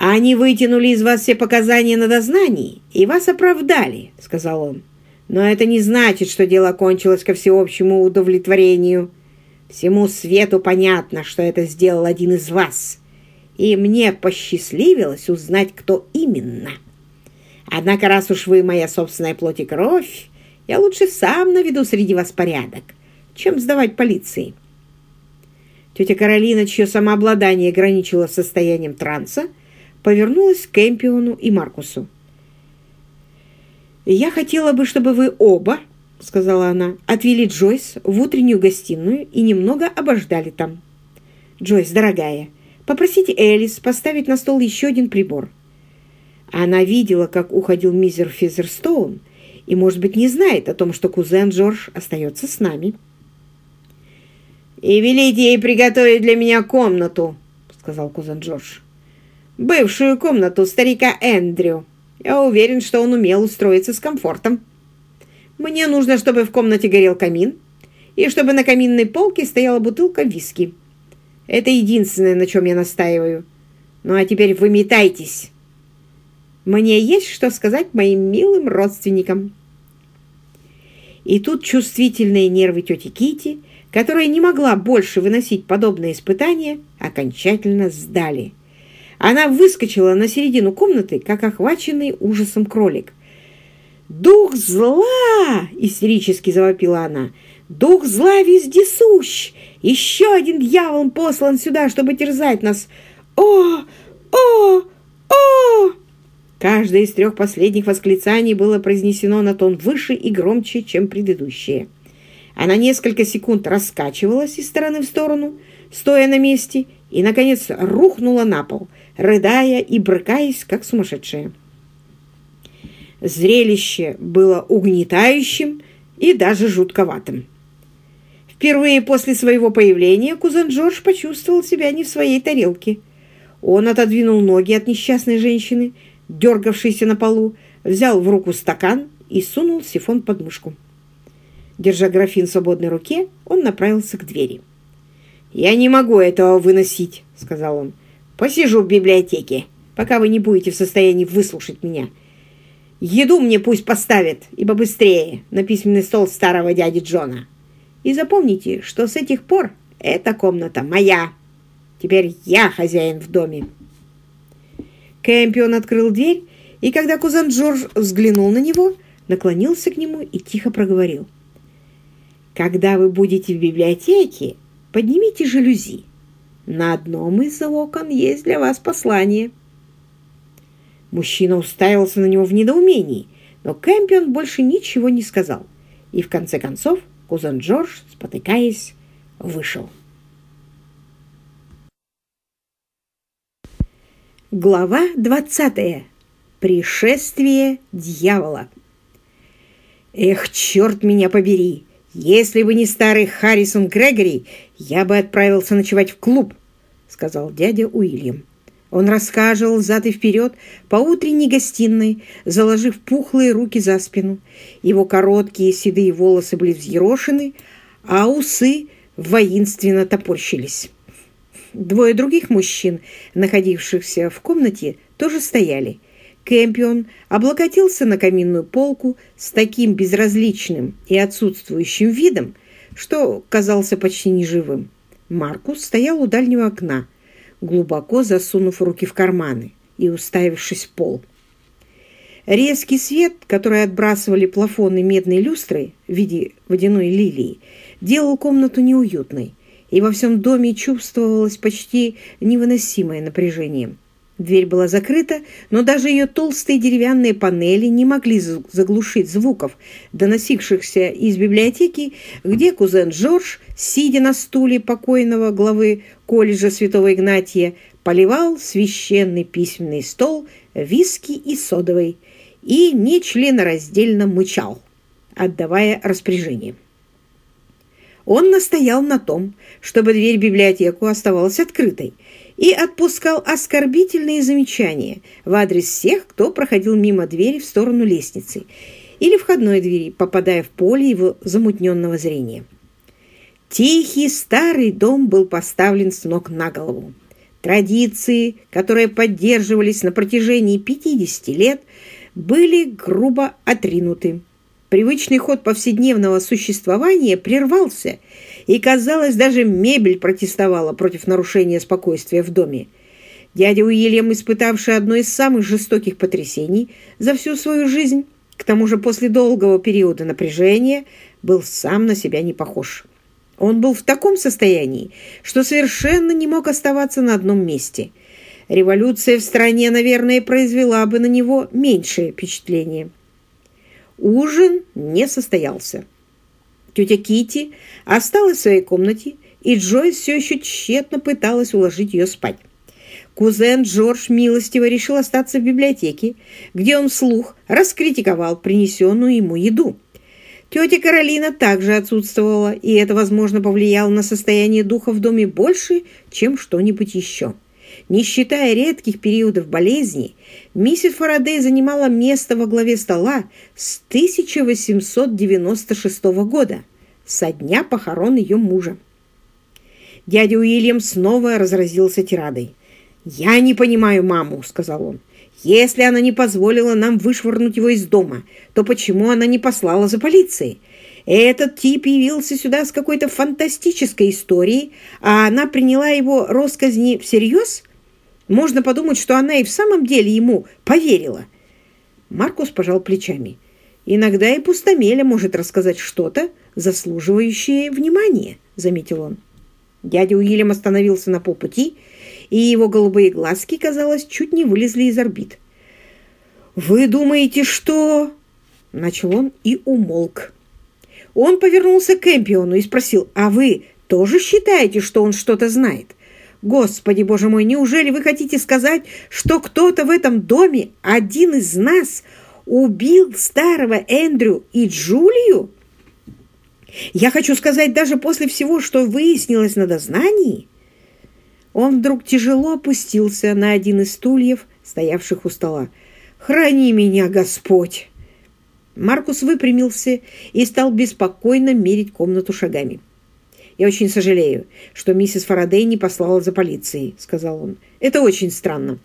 «Они вытянули из вас все показания на дознании и вас оправдали», — сказал он. «Но это не значит, что дело кончилось ко всеобщему удовлетворению. Всему свету понятно, что это сделал один из вас, и мне посчастливилось узнать, кто именно. Однако, раз уж вы моя собственная плоть и кровь, я лучше сам наведу среди вас порядок, чем сдавать полиции». Тетя Каролина, чье самообладание граничило состоянием транса, повернулась к Кэмпиону и Маркусу. «Я хотела бы, чтобы вы оба, — сказала она, — отвели Джойс в утреннюю гостиную и немного обождали там. Джойс, дорогая, попросите Элис поставить на стол еще один прибор. Она видела, как уходил мизер Физерстоун, и, может быть, не знает о том, что кузен Джордж остается с нами». «И велите ей приготовить для меня комнату», — сказал кузен Джордж бывшую комнату старика Эндрю. Я уверен, что он умел устроиться с комфортом. Мне нужно, чтобы в комнате горел камин, и чтобы на каминной полке стояла бутылка виски. Это единственное, на чем я настаиваю. Ну а теперь выметайтесь. Мне есть что сказать моим милым родственникам. И тут чувствительные нервы тети Кити, которая не могла больше выносить подобные испытания, окончательно сдали. Она выскочила на середину комнаты, как охваченный ужасом кролик. «Дух зла!» — истерически завопила она. «Дух зла вездесущ! Еще один дьявол послан сюда, чтобы терзать нас! О! О! О!» Каждое из трех последних восклицаний было произнесено на тон выше и громче, чем предыдущее. Она несколько секунд раскачивалась из стороны в сторону, стоя на месте, и, наконец, рухнула на пол, рыдая и брыкаясь, как сумасшедшая. Зрелище было угнетающим и даже жутковатым. Впервые после своего появления кузен Джордж почувствовал себя не в своей тарелке. Он отодвинул ноги от несчастной женщины, дергавшейся на полу, взял в руку стакан и сунул сифон под мышку. Держа графин в свободной руке, он направился к двери. «Я не могу этого выносить», — сказал он. Посижу в библиотеке, пока вы не будете в состоянии выслушать меня. Еду мне пусть поставят, и побыстрее, на письменный стол старого дяди Джона. И запомните, что с этих пор эта комната моя. Теперь я хозяин в доме. Кэмпион открыл дверь, и когда кузен Джордж взглянул на него, наклонился к нему и тихо проговорил. «Когда вы будете в библиотеке, поднимите жалюзи на одном из окон есть для вас послание». Мужчина уставился на него в недоумении, но Кэмпион больше ничего не сказал. И в конце концов кузен Джордж, спотыкаясь, вышел. Глава двадцатая. Пришествие дьявола. Эх, черт меня побери! Если бы не старый Харрисон Грегори, я бы отправился ночевать в клуб, сказал дядя Уильям. Он рассказывал зад и вперед по утренней гостиной, заложив пухлые руки за спину. Его короткие седые волосы были взъерошены, а усы воинственно топорщились. Двое других мужчин, находившихся в комнате, тоже стояли. Кэмпион облокотился на каминную полку с таким безразличным и отсутствующим видом, что казался почти неживым. Маркус стоял у дальнего окна, глубоко засунув руки в карманы и уставившись в пол. Резкий свет, который отбрасывали плафоны медной люстры в виде водяной лилии, делал комнату неуютной, и во всем доме чувствовалось почти невыносимое напряжение. Дверь была закрыта, но даже ее толстые деревянные панели не могли заглушить звуков, доносившихся из библиотеки, где кузен Джордж, сидя на стуле покойного главы колледжа Святого Игнатия, поливал священный письменный стол виски и содовой и нечленораздельно мычал, отдавая распоряжение. Он настоял на том, чтобы дверь в библиотеку оставалась открытой, и отпускал оскорбительные замечания в адрес всех, кто проходил мимо двери в сторону лестницы или входной двери, попадая в поле его замутненного зрения. Тихий старый дом был поставлен с ног на голову. Традиции, которые поддерживались на протяжении 50 лет, были грубо отринуты. Привычный ход повседневного существования прервался, и, казалось, даже мебель протестовала против нарушения спокойствия в доме. Дядя Уильям, испытавший одно из самых жестоких потрясений за всю свою жизнь, к тому же после долгого периода напряжения, был сам на себя не похож. Он был в таком состоянии, что совершенно не мог оставаться на одном месте. Революция в стране, наверное, произвела бы на него меньшее впечатление. Ужин не состоялся. Тетя Кити осталась в своей комнате, и Джойс все еще тщетно пыталась уложить ее спать. Кузен Джордж милостиво решил остаться в библиотеке, где он вслух раскритиковал принесенную ему еду. Тетя Каролина также отсутствовала, и это, возможно, повлияло на состояние духа в доме больше, чем что-нибудь еще. Не считая редких периодов болезни, миссис Фарадей занимала место во главе стола с 1896 года, со дня похорон ее мужа. Дядя Уильям снова разразился тирадой. «Я не понимаю маму», — сказал он. Если она не позволила нам вышвырнуть его из дома, то почему она не послала за полицией? Этот тип явился сюда с какой-то фантастической историей, а она приняла его росказни всерьез? Можно подумать, что она и в самом деле ему поверила. Маркус пожал плечами. Иногда и пустомеля может рассказать что-то, заслуживающее внимания, заметил он. Дядя Уильям остановился на полпути и его голубые глазки, казалось, чуть не вылезли из орбит. «Вы думаете, что...» — начал он и умолк. Он повернулся к Эмпиону и спросил, «А вы тоже считаете, что он что-то знает? Господи, боже мой, неужели вы хотите сказать, что кто-то в этом доме, один из нас, убил старого Эндрю и Джулию? Я хочу сказать, даже после всего, что выяснилось на дознании...» Он вдруг тяжело опустился на один из стульев, стоявших у стола. «Храни меня, Господь!» Маркус выпрямился и стал беспокойно мерить комнату шагами. «Я очень сожалею, что миссис Фарадей не послала за полицией», — сказал он. «Это очень странно».